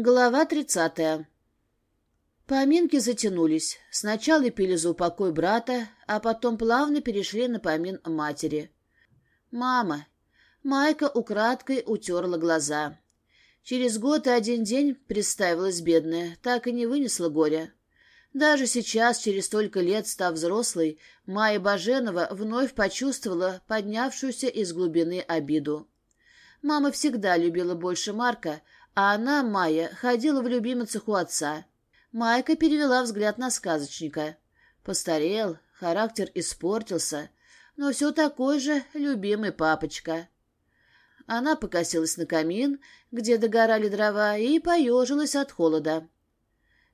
Глава тридцатая. Поминки затянулись. Сначала пили за упокой брата, а потом плавно перешли на помин матери. «Мама». Майка украдкой утерла глаза. Через год и один день представилась бедная, так и не вынесла горя. Даже сейчас, через столько лет став взрослой, Майя Баженова вновь почувствовала поднявшуюся из глубины обиду. Мама всегда любила больше Марка, а она Майя ходила в любимицах у отца. Майка перевела взгляд на сказочника. Постарел, характер испортился, но все такой же любимый папочка». Она покосилась на камин, где догорали дрова, и поежилась от холода.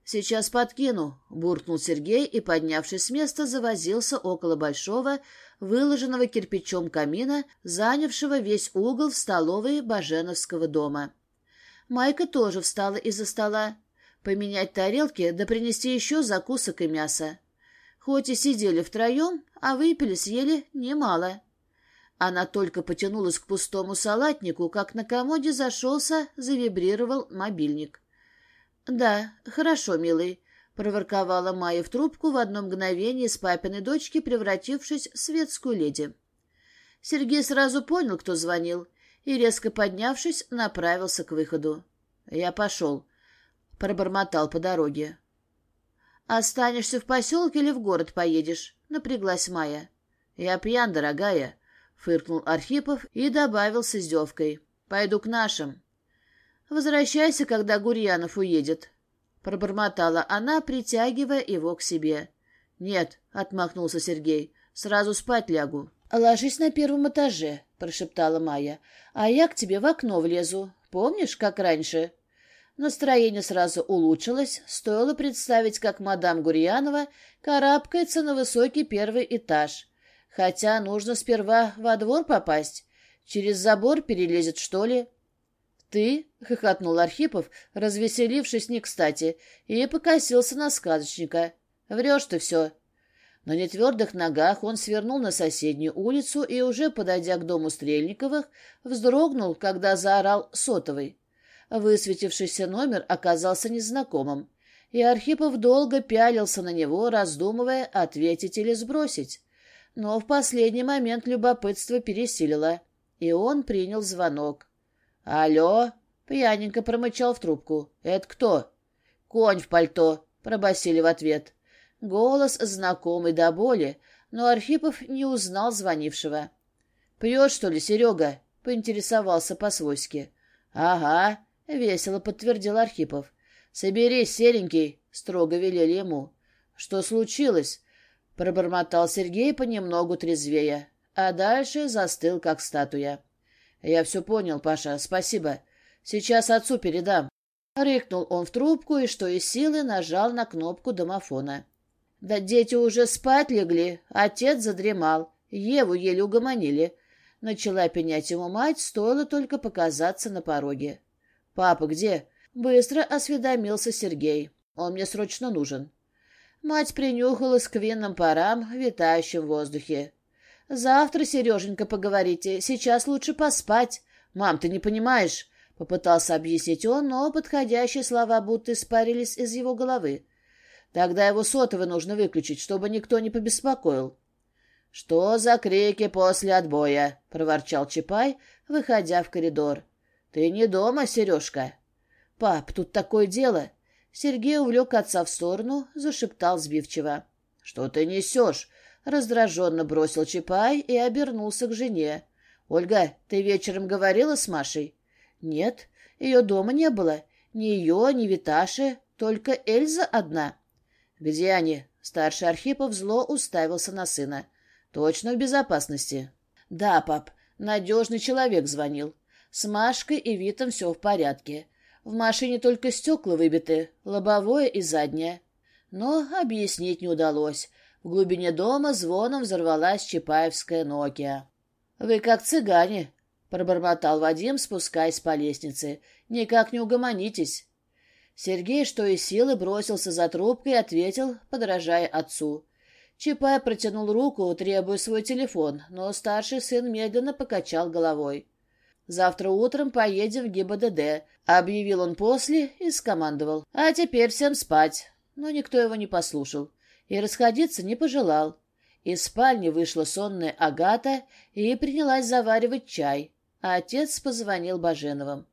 «Сейчас подкину», — буркнул Сергей и, поднявшись с места, завозился около большого, выложенного кирпичом камина, занявшего весь угол в столовой Баженовского дома. Майка тоже встала из-за стола. Поменять тарелки да принести еще закусок и мяса. Хоть и сидели втроем, а выпили, съели немало. Она только потянулась к пустому салатнику, как на комоде зашелся, завибрировал мобильник. «Да, хорошо, милый», — проворковала Майя в трубку в одно мгновение с папиной дочки, превратившись в светскую леди. Сергей сразу понял, кто звонил и, резко поднявшись, направился к выходу. Я пошел. Пробормотал по дороге. «Останешься в поселке или в город поедешь?» — напряглась Майя. «Я пьян, дорогая», — фыркнул Архипов и добавил с издевкой. «Пойду к нашим». «Возвращайся, когда Гурьянов уедет», — пробормотала она, притягивая его к себе. «Нет», — отмахнулся Сергей, — «сразу спать лягу». «Ложись на первом этаже», прошептала Майя. «А я к тебе в окно влезу. Помнишь, как раньше?» Настроение сразу улучшилось, стоило представить, как мадам Гурьянова карабкается на высокий первый этаж. Хотя нужно сперва во двор попасть. Через забор перелезет, что ли? «Ты?» — хохотнул Архипов, развеселившись не кстати, и покосился на сказочника. «Врешь ты все!» На нетвердых ногах он свернул на соседнюю улицу и, уже подойдя к дому Стрельниковых, вздрогнул, когда заорал сотовый. Высветившийся номер оказался незнакомым, и Архипов долго пялился на него, раздумывая, ответить или сбросить. Но в последний момент любопытство пересилило, и он принял звонок. «Алло!» — пьяненько промычал в трубку. «Это кто?» «Конь в пальто!» — пробасили в ответ голос знакомый до боли, но Архипов не узнал звонившего. «Пьет, что ли, Серега?» — поинтересовался по-свойски. «Ага», — весело подтвердил Архипов. «Соберись, серенький», — строго велели ему. «Что случилось?» — пробормотал Сергей понемногу трезвее, а дальше застыл, как статуя. «Я все понял, Паша, спасибо. Сейчас отцу передам». Рыкнул он в трубку и, что из силы, нажал на кнопку домофона. Да Дети уже спать легли, отец задремал. Еву еле угомонили. Начала пенять ему мать, стоило только показаться на пороге. «Папа где?» — быстро осведомился Сергей. «Он мне срочно нужен». Мать принюхалась к винным парам, витающим в воздухе. «Завтра, Сереженька, поговорите. Сейчас лучше поспать. Мам, ты не понимаешь?» — попытался объяснить он, но подходящие слова будто испарились из его головы. Тогда его сотовый нужно выключить, чтобы никто не побеспокоил. — Что за крики после отбоя? — проворчал Чапай, выходя в коридор. — Ты не дома, Сережка? — Пап, тут такое дело. Сергей увлек отца в сторону, зашептал сбивчиво. — Что ты несешь? — раздраженно бросил Чапай и обернулся к жене. — Ольга, ты вечером говорила с Машей? — Нет, ее дома не было. Ни ее, ни Виташи, только Эльза одна. — «Где Старший Архипов зло уставился на сына. «Точно в безопасности?» «Да, пап. Надежный человек звонил. С Машкой и Витом все в порядке. В машине только стекла выбиты, лобовое и заднее». Но объяснить не удалось. В глубине дома звоном взорвалась Чапаевская Нокия. «Вы как цыгане», — пробормотал Вадим, спускаясь по лестнице. «Никак не угомонитесь». Сергей, что и силы, бросился за трубкой и ответил, подражая отцу. Чапай протянул руку, требуя свой телефон, но старший сын медленно покачал головой. «Завтра утром поедем в ГИБДД», — объявил он после и скомандовал. «А теперь всем спать». Но никто его не послушал и расходиться не пожелал. Из спальни вышла сонная Агата и принялась заваривать чай, а отец позвонил Баженовым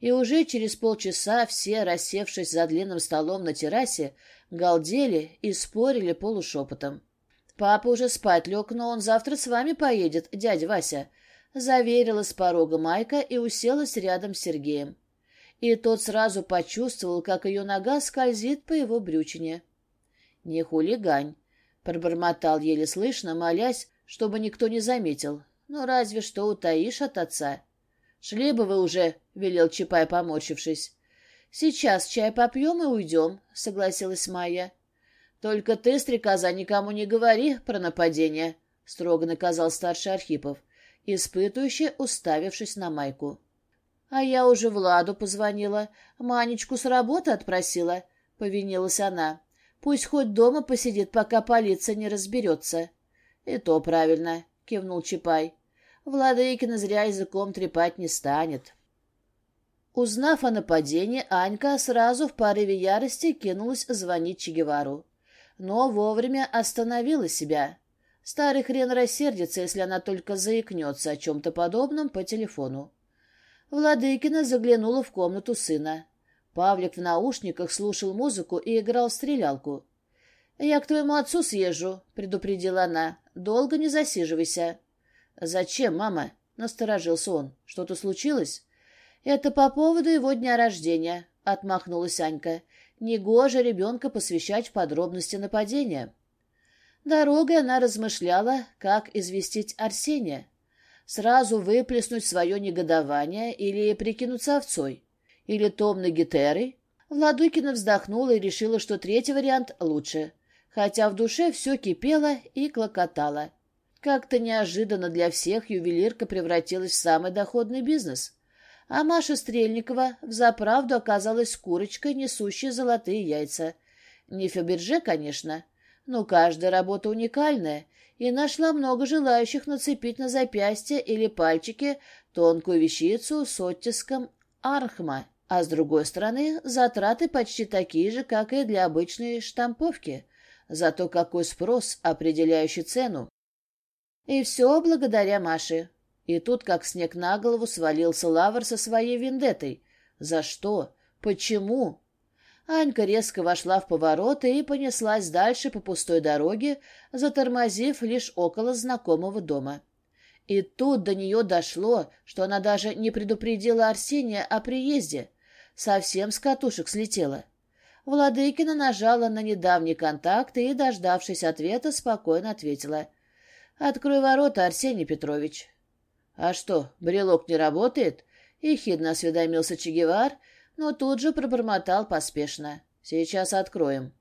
и уже через полчаса все, рассевшись за длинным столом на террасе, галдели и спорили полушепотом. «Папа уже спать лег, но он завтра с вами поедет, дядя Вася», — заверила с порога Майка и уселась рядом с Сергеем. И тот сразу почувствовал, как ее нога скользит по его брючине. «Не хулигань», — пробормотал еле слышно, молясь, чтобы никто не заметил. «Ну, разве что утаишь от отца». «Шли бы вы уже», — велел Чапай, поморщившись. «Сейчас чай попьем и уйдем», — согласилась Майя. «Только ты, стрекоза, никому не говори про нападение», — строго наказал старший Архипов, испытывающе уставившись на Майку. «А я уже Владу позвонила, Манечку с работы отпросила», — повинилась она. «Пусть хоть дома посидит, пока полиция не разберется». «И то правильно», — кивнул Чапай. Владыкина зря языком трепать не станет. Узнав о нападении, Анька сразу в порыве ярости кинулась звонить Чегевару. Но вовремя остановила себя. Старый хрен рассердится, если она только заикнется о чем-то подобном по телефону. Владыкина заглянула в комнату сына. Павлик в наушниках слушал музыку и играл в стрелялку. «Я к твоему отцу съезжу», — предупредила она. «Долго не засиживайся». «Зачем, мама?» — насторожился он. «Что-то случилось?» «Это по поводу его дня рождения», — отмахнулась Анька. «Негоже ребенка посвящать в подробности нападения». Дорогой она размышляла, как известить Арсения. Сразу выплеснуть свое негодование или прикинуться овцой. Или томной гетерой. Владыкина вздохнула и решила, что третий вариант лучше. Хотя в душе все кипело и клокотало. — как-то неожиданно для всех ювелирка превратилась в самый доходный бизнес. А Маша Стрельникова взаправду оказалась курочкой, несущей золотые яйца. Не Фаберже, конечно, но каждая работа уникальная, и нашла много желающих нацепить на запястье или пальчики тонкую вещицу с оттиском архма, а с другой стороны затраты почти такие же, как и для обычной штамповки. Зато какой спрос, определяющий цену. И все благодаря Маше. И тут, как снег на голову, свалился Лавр со своей вендетой. За что? Почему? Анька резко вошла в повороты и понеслась дальше по пустой дороге, затормозив лишь около знакомого дома. И тут до нее дошло, что она даже не предупредила Арсения о приезде. Совсем с катушек слетела. Владыкина нажала на недавний контакт и, дождавшись ответа, спокойно ответила — Открой ворота, Арсений Петрович. А что, брелок не работает? Ехидно осведомился Чегевар, но тут же пробормотал поспешно. Сейчас откроем.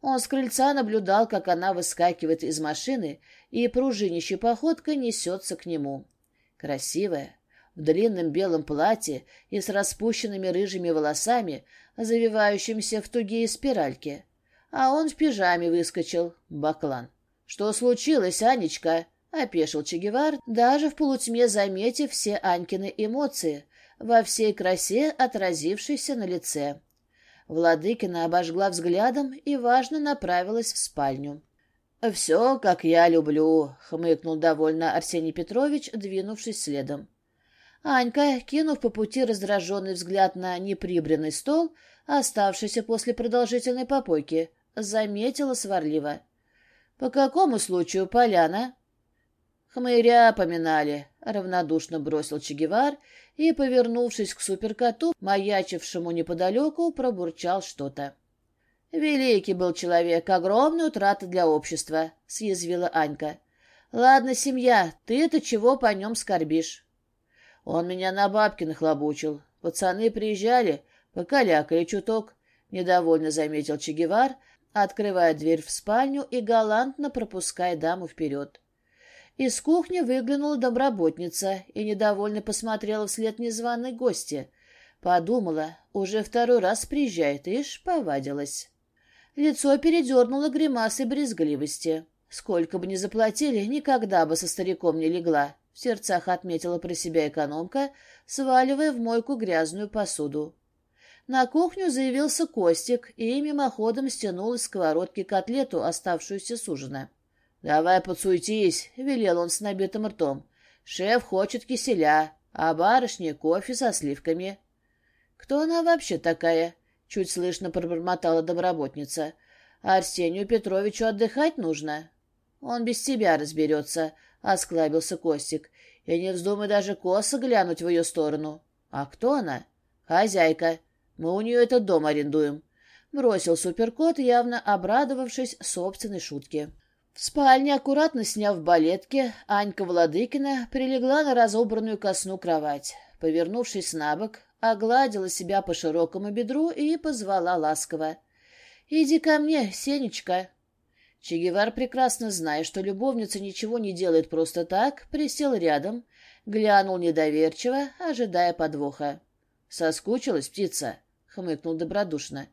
Он с крыльца наблюдал, как она выскакивает из машины и пружинищей походкой несется к нему. Красивая, в длинном белом платье и с распущенными рыжими волосами, завивающимися в тугие спиральки. А он в пижаме выскочил, баклан. «Что случилось, Анечка?» — опешил Чегевар, даже в полутьме заметив все Анькины эмоции, во всей красе отразившейся на лице. Владыкина обожгла взглядом и, важно, направилась в спальню. «Все, как я люблю», — хмыкнул довольно Арсений Петрович, двинувшись следом. Анька, кинув по пути раздраженный взгляд на неприбранный стол, оставшийся после продолжительной попойки, заметила сварливо — по какому случаю, Поляна? Хмыря поминали, равнодушно бросил Чегевар и, повернувшись к суперкоту, маячившему неподалеку, пробурчал что-то. «Великий был человек, огромная утрата для общества», — съязвила Анька. «Ладно, семья, ты-то чего по нем скорбишь?» Он меня на бабки нахлобучил. Пацаны приезжали, покалякали чуток, — недовольно заметил Чегевар, открывая дверь в спальню и галантно пропуская даму вперед. Из кухни выглянула домработница и недовольно посмотрела вслед незваной гости. Подумала, уже второй раз приезжает, и повадилась. Лицо передернуло гримасой брезгливости. Сколько бы ни заплатили, никогда бы со стариком не легла. В сердцах отметила про себя экономка, сваливая в мойку грязную посуду. На кухню заявился Костик и мимоходом стянул из сковородки котлету, оставшуюся с ужина. «Давай подсуетись», — велел он с набитым ртом. «Шеф хочет киселя, а барышня — кофе со сливками». «Кто она вообще такая?» — чуть слышно пробормотала домработница. «Арсению Петровичу отдыхать нужно». «Он без тебя разберется», — осклабился Костик. «И не вздумай даже косо глянуть в ее сторону». «А кто она?» «Хозяйка», Мы у нее этот дом арендуем. Бросил суперкот, явно обрадовавшись собственной шутке. В спальне, аккуратно сняв балетки, Анька Владыкина прилегла на разобранную ко сну кровать. Повернувшись на бок, огладила себя по широкому бедру и позвала ласково. «Иди ко мне, Сенечка». Чегевар, прекрасно зная, что любовница ничего не делает просто так, присел рядом, глянул недоверчиво, ожидая подвоха. «Соскучилась, птица?» — хмыкнул добродушно.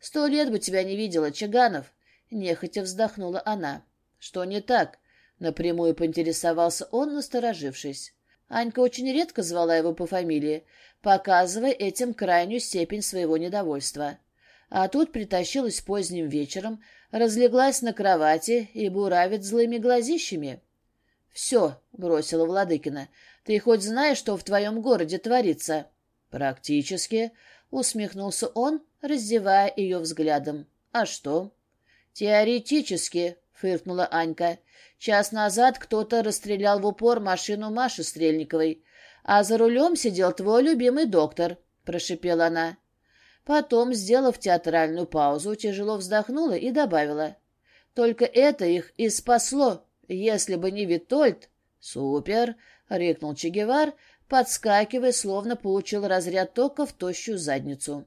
«Сто лет бы тебя не видела, Чаганов!» — нехотя вздохнула она. «Что не так?» — напрямую поинтересовался он, насторожившись. Анька очень редко звала его по фамилии, показывая этим крайнюю степень своего недовольства. А тут притащилась поздним вечером, разлеглась на кровати и буравит злыми глазищами. «Все», — бросила Владыкина, — «ты хоть знаешь, что в твоем городе творится?» «Практически», — усмехнулся он, раздевая ее взглядом. «А что?» «Теоретически», — фыркнула Анька. «Час назад кто-то расстрелял в упор машину Маши Стрельниковой, а за рулем сидел твой любимый доктор», — прошипела она. Потом, сделав театральную паузу, тяжело вздохнула и добавила. «Только это их и спасло. Если бы не Витольд...» «Супер!» — рыкнул Чегевар, подскакивая, словно получил разряд тока в тощую задницу.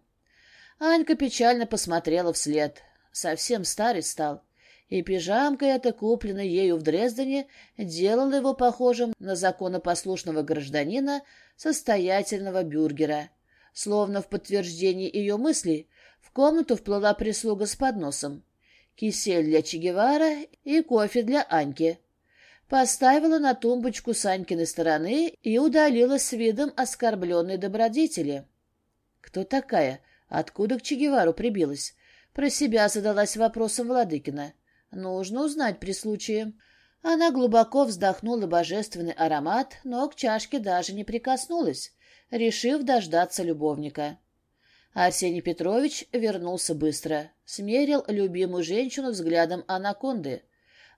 Анька печально посмотрела вслед. Совсем старый стал. И пижамка эта, купленная ею в Дрездене, делала его похожим на законопослушного гражданина, состоятельного бюргера. Словно в подтверждении ее мыслей, в комнату вплыла прислуга с подносом. Кисель для Чегевара и кофе для Аньки поставила на тумбочку Санькиной стороны и удалилась с видом оскорбленной добродетели. «Кто такая? Откуда к Чегевару прибилась?» Про себя задалась вопросом Владыкина. «Нужно узнать при случае». Она глубоко вздохнула божественный аромат, но к чашке даже не прикоснулась, решив дождаться любовника. Арсений Петрович вернулся быстро, смерил любимую женщину взглядом анаконды.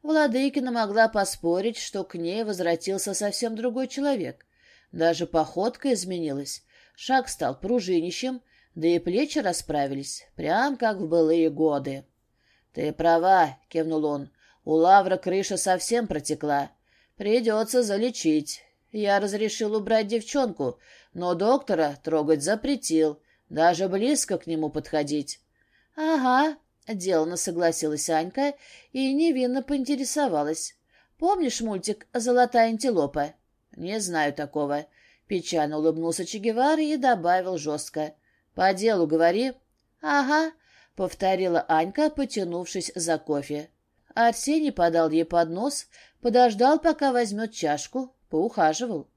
Владыкина могла поспорить, что к ней возвратился совсем другой человек. Даже походка изменилась, шаг стал пружинищем, да и плечи расправились, прям как в былые годы. — Ты права, — кивнул он, — у Лавра крыша совсем протекла. Придется залечить. Я разрешил убрать девчонку, но доктора трогать запретил, даже близко к нему подходить. — Ага, Делано согласилась Анька и невинно поинтересовалась. «Помнишь мультик «Золотая антилопа»?» «Не знаю такого». Печально улыбнулся Че Гевара и добавил жестко. «По делу говори». «Ага», — повторила Анька, потянувшись за кофе. Арсений подал ей поднос, подождал, пока возьмет чашку, поухаживал.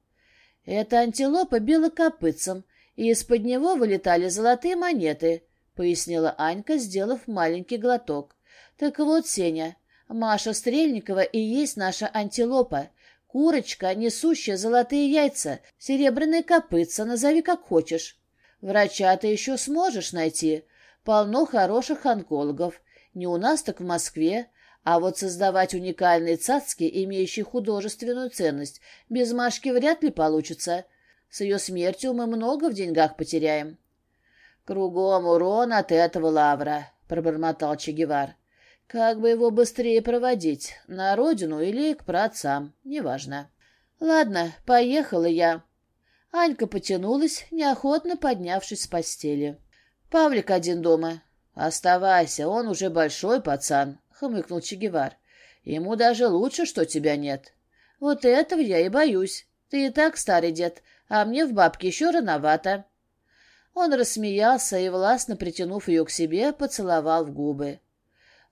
Эта антилопа била копытцем, и из-под него вылетали золотые монеты — пояснила Анька, сделав маленький глоток. «Так вот, Сеня, Маша Стрельникова и есть наша антилопа, курочка, несущая золотые яйца, серебряные копытца, назови как хочешь. Врача ты еще сможешь найти. Полно хороших онкологов. Не у нас, так в Москве. А вот создавать уникальные цацки, имеющие художественную ценность, без Машки вряд ли получится. С ее смертью мы много в деньгах потеряем». «Кругом урон от этого лавра», — пробормотал Чегевар. «Как бы его быстрее проводить? На родину или к праотцам? Неважно». «Ладно, поехала я». Анька потянулась, неохотно поднявшись с постели. «Павлик один дома». «Оставайся, он уже большой пацан», — хмыкнул Чегевар. «Ему даже лучше, что тебя нет». «Вот этого я и боюсь. Ты и так старый дед, а мне в бабке еще рановато». Он рассмеялся и, властно притянув ее к себе, поцеловал в губы.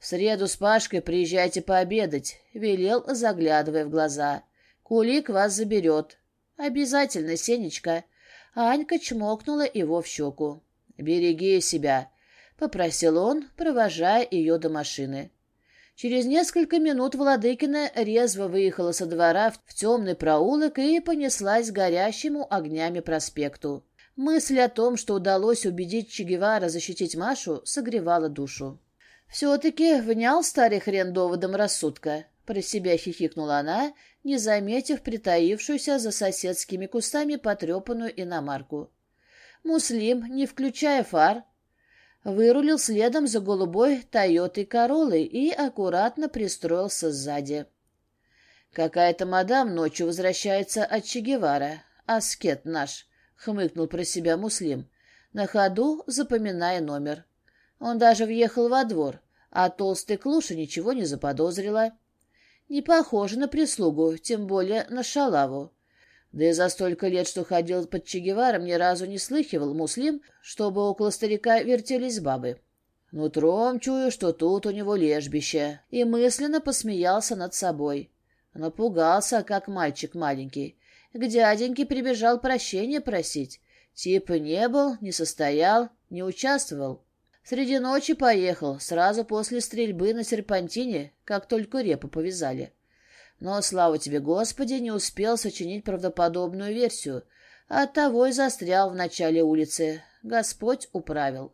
«В среду с Пашкой приезжайте пообедать», — велел, заглядывая в глаза. «Кулик вас заберет». «Обязательно, Сенечка». Анька чмокнула его в щеку. «Береги себя», — попросил он, провожая ее до машины. Через несколько минут Владыкина резво выехала со двора в темный проулок и понеслась к горящему огнями проспекту. Мысль о том, что удалось убедить Чегевара защитить Машу, согревала душу. «Все-таки внял старый хрен доводом рассудка», — про себя хихикнула она, не заметив притаившуюся за соседскими кустами потрепанную иномарку. Муслим, не включая фар, вырулил следом за голубой «Тойотой Королой» и аккуратно пристроился сзади. Какая-то мадам ночью возвращается от Чегевара, аскет наш —— хмыкнул про себя Муслим, на ходу запоминая номер. Он даже въехал во двор, а толстый клуша ничего не заподозрила. Не похоже на прислугу, тем более на шалаву. Да и за столько лет, что ходил под Чегеваром, ни разу не слыхивал Муслим, чтобы около старика вертелись бабы. Нутром чую, что тут у него лежбище, и мысленно посмеялся над собой. Напугался, как мальчик маленький, к дяденьке прибежал прощения просить. Типа не был, не состоял, не участвовал. Среди ночи поехал, сразу после стрельбы на серпантине, как только репу повязали. Но, слава тебе, Господи, не успел сочинить правдоподобную версию. Оттого и застрял в начале улицы. Господь управил.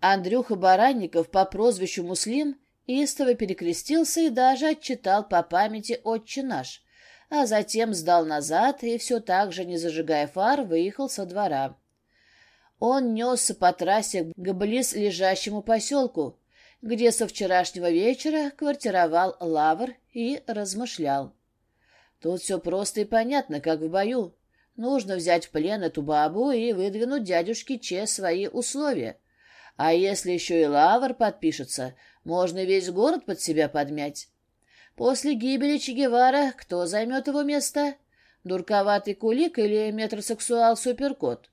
Андрюха Баранников по прозвищу Муслим истово перекрестился и даже отчитал по памяти «Отче наш», а затем сдал назад и, все так же не зажигая фар, выехал со двора. Он несся по трассе к близ лежащему поселку, где со вчерашнего вечера квартировал Лавр и размышлял. Тут все просто и понятно, как в бою. Нужно взять в плен эту бабу и выдвинуть дядюшке Че свои условия. А если еще и Лавр подпишется, можно весь город под себя подмять. После гибели Чегевара, кто займет его место? Дурковатый кулик или метросексуал-суперкот?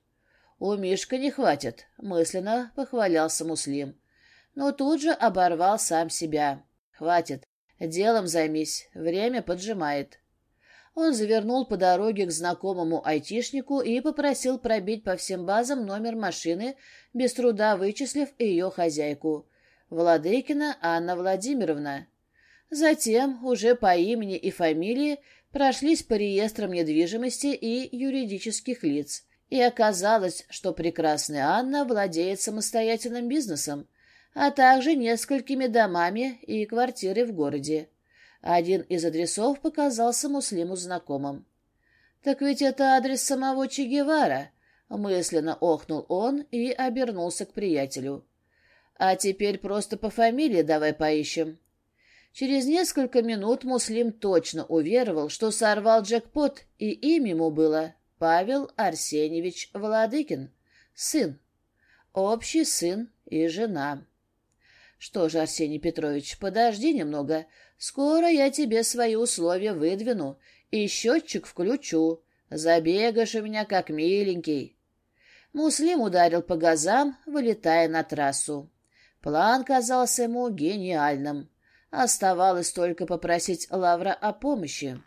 У Мишка не хватит, мысленно похвалялся Муслим. Но тут же оборвал сам себя. Хватит, делом займись, время поджимает. Он завернул по дороге к знакомому айтишнику и попросил пробить по всем базам номер машины, без труда вычислив ее хозяйку. Владыкина Анна Владимировна. Затем уже по имени и фамилии прошлись по реестрам недвижимости и юридических лиц. И оказалось, что прекрасная Анна владеет самостоятельным бизнесом, а также несколькими домами и квартирой в городе. Один из адресов показался Муслиму знакомым. «Так ведь это адрес самого Че Гевара», — мысленно охнул он и обернулся к приятелю. «А теперь просто по фамилии давай поищем», Через несколько минут Муслим точно уверовал, что сорвал джекпот, и им ему было Павел Арсеньевич Володыкин, сын, общий сын и жена. Что же, Арсений Петрович, подожди немного, скоро я тебе свои условия выдвину и счетчик включу, забегаешь у меня как миленький. Муслим ударил по газам, вылетая на трассу. План казался ему гениальным оставалось только попросить Лавра о помощи.